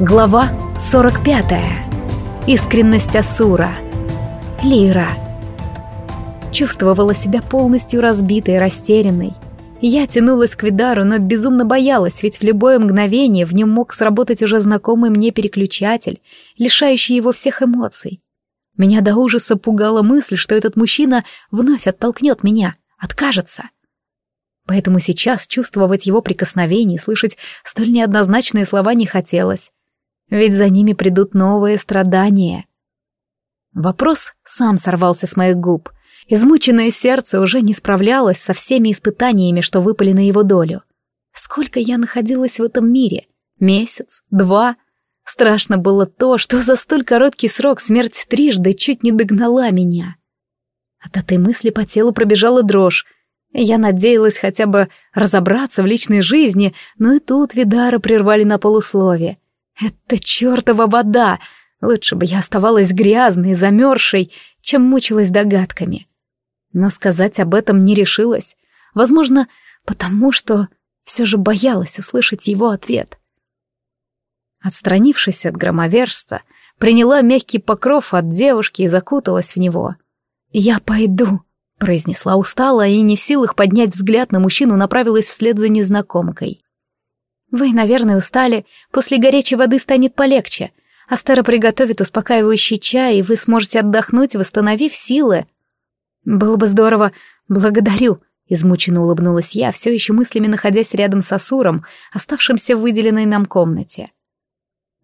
Глава 45. Искренность Асура. Лира. Чувствовала себя полностью разбитой растерянной. Я тянулась к Видару, но безумно боялась, ведь в любое мгновение в нем мог сработать уже знакомый мне переключатель, лишающий его всех эмоций. Меня до ужаса пугала мысль, что этот мужчина вновь оттолкнет меня, откажется. Поэтому сейчас чувствовать его прикосновение и слышать столь неоднозначные слова не хотелось ведь за ними придут новые страдания. Вопрос сам сорвался с моих губ. Измученное сердце уже не справлялось со всеми испытаниями, что выпали на его долю. Сколько я находилась в этом мире? Месяц? Два? Страшно было то, что за столь короткий срок смерть трижды чуть не догнала меня. От этой мысли по телу пробежала дрожь. Я надеялась хотя бы разобраться в личной жизни, но и тут Видара прервали на полусловие. Это чертова вода! Лучше бы я оставалась грязной, замерзшей, чем мучилась догадками. Но сказать об этом не решилась. Возможно, потому что все же боялась услышать его ответ. Отстранившись от громовержца, приняла мягкий покров от девушки и закуталась в него. «Я пойду», — произнесла устало и не в силах поднять взгляд на мужчину направилась вслед за незнакомкой. «Вы, наверное, устали. После горячей воды станет полегче. Астера приготовит успокаивающий чай, и вы сможете отдохнуть, восстановив силы». «Было бы здорово. Благодарю», — измученно улыбнулась я, все еще мыслями находясь рядом с Асуром, оставшимся в выделенной нам комнате.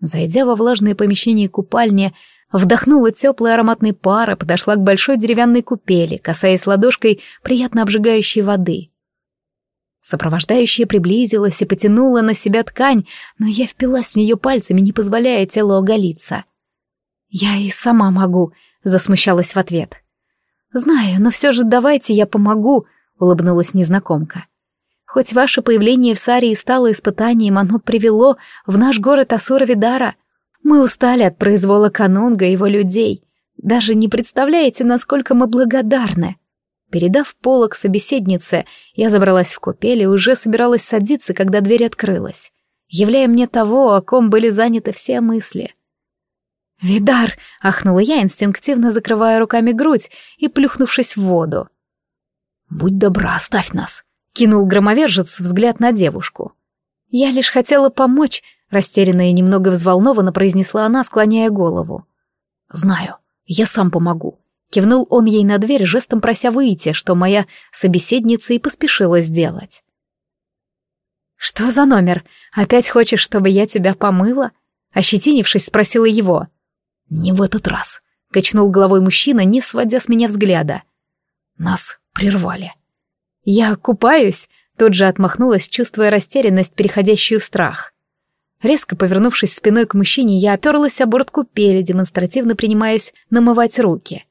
Зайдя во влажное помещение купальни, вдохнула теплый ароматный пар и подошла к большой деревянной купели, касаясь ладошкой приятно обжигающей воды. Сопровождающая приблизилась и потянула на себя ткань, но я впилась в нее пальцами, не позволяя телу оголиться. «Я и сама могу», — засмущалась в ответ. «Знаю, но все же давайте я помогу», — улыбнулась незнакомка. «Хоть ваше появление в Сарии стало испытанием, оно привело в наш город Асура-Видара. Мы устали от произвола Канунга и его людей. Даже не представляете, насколько мы благодарны». Передав полок собеседнице, я забралась в купель и уже собиралась садиться, когда дверь открылась, являя мне того, о ком были заняты все мысли. «Видар!» — ахнула я, инстинктивно закрывая руками грудь и плюхнувшись в воду. «Будь добра, оставь нас!» — кинул громовержец взгляд на девушку. «Я лишь хотела помочь», — растерянно и немного взволнованно произнесла она, склоняя голову. «Знаю, я сам помогу», Кивнул он ей на дверь, жестом прося выйти, что моя собеседница и поспешила сделать. «Что за номер? Опять хочешь, чтобы я тебя помыла?» Ощетинившись, спросила его. «Не в этот раз», — качнул головой мужчина, не сводя с меня взгляда. «Нас прервали». «Я купаюсь», — тут же отмахнулась, чувствуя растерянность, переходящую в страх. Резко повернувшись спиной к мужчине, я оперлась о борт купели, демонстративно принимаясь намывать руки.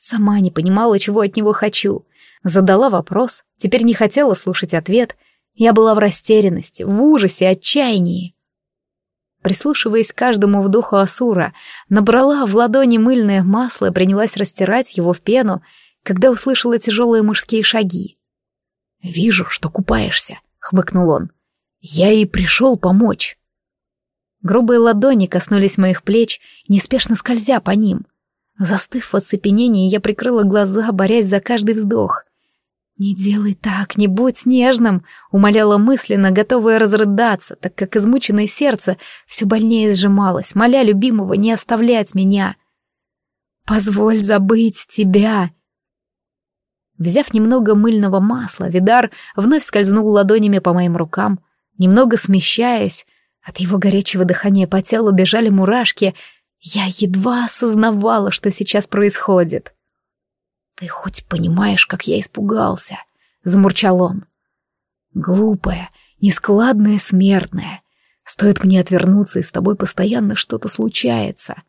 Сама не понимала, чего от него хочу. Задала вопрос, теперь не хотела слушать ответ. Я была в растерянности, в ужасе, отчаянии. Прислушиваясь к каждому вдоху Асура, набрала в ладони мыльное масло и принялась растирать его в пену, когда услышала тяжелые мужские шаги. «Вижу, что купаешься», — хмыкнул он. «Я и пришел помочь». Грубые ладони коснулись моих плеч, неспешно скользя по ним — Застыв в оцепенении, я прикрыла глаза, борясь за каждый вздох. «Не делай так, не будь нежным», — умоляла мысленно, готовая разрыдаться, так как измученное сердце все больнее сжималось, моля любимого не оставлять меня. «Позволь забыть тебя», Взяв немного мыльного масла, Видар вновь скользнул ладонями по моим рукам, немного смещаясь. От его горячего дыхания по телу бежали мурашки, я едва осознавала, что сейчас происходит. «Ты хоть понимаешь, как я испугался?» — замурчал он. «Глупая, нескладная смертная. Стоит мне отвернуться, и с тобой постоянно что-то случается».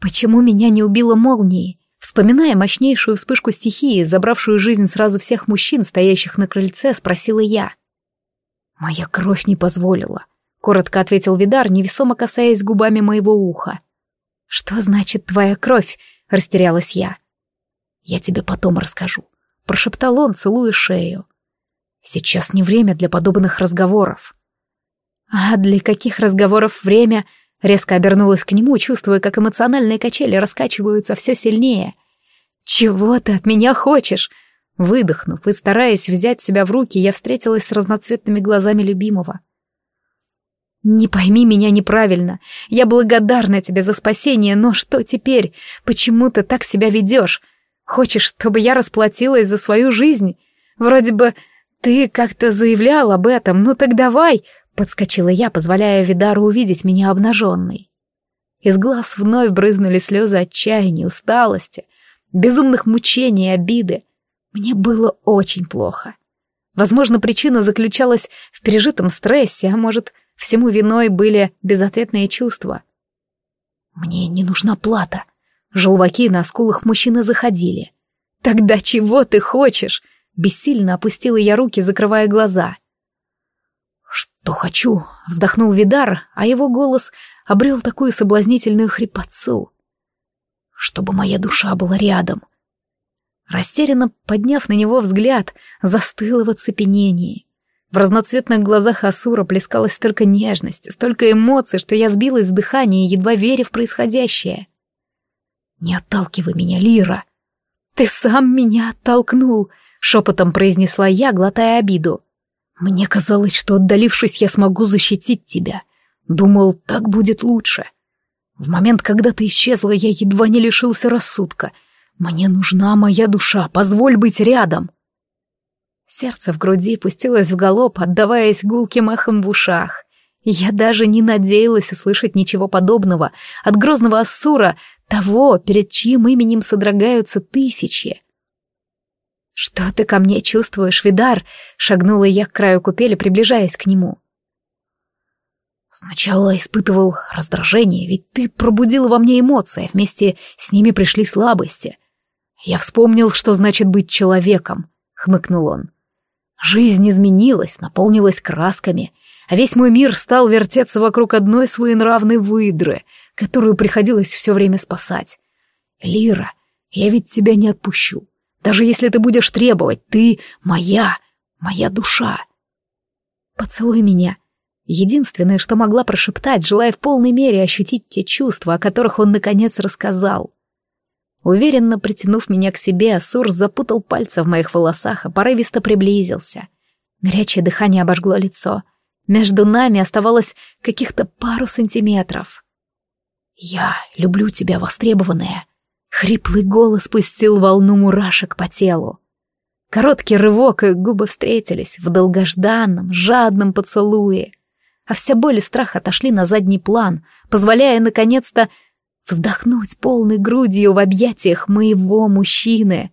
«Почему меня не убила молнией?» Вспоминая мощнейшую вспышку стихии, забравшую жизнь сразу всех мужчин, стоящих на крыльце, спросила я. «Моя кровь не позволила коротко ответил Видар, невесомо касаясь губами моего уха. Что значит твоя кровь? растерялась я. Я тебе потом расскажу, прошептал он, целуя шею. Сейчас не время для подобных разговоров. А для каких разговоров время? Резко обернулась к нему, чувствуя, как эмоциональные качели раскачиваются все сильнее. «Чего ты от меня хочешь?» Выдохнув и стараясь взять себя в руки, я встретилась с разноцветными глазами любимого. «Не пойми меня неправильно. Я благодарна тебе за спасение, но что теперь? Почему ты так себя ведешь? Хочешь, чтобы я расплатилась за свою жизнь? Вроде бы ты как-то заявлял об этом, ну так давай!» Подскочила я, позволяя Видару увидеть меня обнаженной. Из глаз вновь брызнули слезы отчаяния, усталости, безумных мучений и обиды. Мне было очень плохо. Возможно, причина заключалась в пережитом стрессе, а может, Всему виной были безответные чувства. «Мне не нужна плата». Желваки на скулах мужчины заходили. «Тогда чего ты хочешь?» Бессильно опустила я руки, закрывая глаза. «Что хочу?» — вздохнул Видар, а его голос обрел такую соблазнительную хрипотцу. «Чтобы моя душа была рядом». Растерянно подняв на него взгляд, застыла в оцепенении. В разноцветных глазах Асура плескалась столько нежности, столько эмоций, что я сбилась с дыхания, едва веря в происходящее. «Не отталкивай меня, Лира!» «Ты сам меня оттолкнул!» — шепотом произнесла я, глотая обиду. «Мне казалось, что, отдалившись, я смогу защитить тебя. Думал, так будет лучше. В момент, когда ты исчезла, я едва не лишился рассудка. Мне нужна моя душа, позволь быть рядом!» Сердце в груди пустилось в галоп, отдаваясь гулким эхом в ушах. Я даже не надеялась услышать ничего подобного от грозного Ассура, того, перед чьим именем содрогаются тысячи. «Что ты ко мне чувствуешь, Видар?» — шагнула я к краю купели, приближаясь к нему. Сначала испытывал раздражение, ведь ты пробудила во мне эмоции, вместе с ними пришли слабости. Я вспомнил, что значит быть человеком, — хмыкнул он. Жизнь изменилась, наполнилась красками, а весь мой мир стал вертеться вокруг одной своенравной выдры, которую приходилось все время спасать. Лира, я ведь тебя не отпущу. Даже если ты будешь требовать, ты моя, моя душа. Поцелуй меня. Единственное, что могла прошептать, желая в полной мере ощутить те чувства, о которых он наконец рассказал. Уверенно притянув меня к себе, Асур запутал пальцы в моих волосах, а порывисто приблизился. Горячее дыхание обожгло лицо. Между нами оставалось каких-то пару сантиметров. «Я люблю тебя, востребованная!» Хриплый голос пустил волну мурашек по телу. Короткий рывок, и губы встретились в долгожданном, жадном поцелуе. А вся боль и страх отошли на задний план, позволяя, наконец-то, вздохнуть полной грудью в объятиях моего мужчины.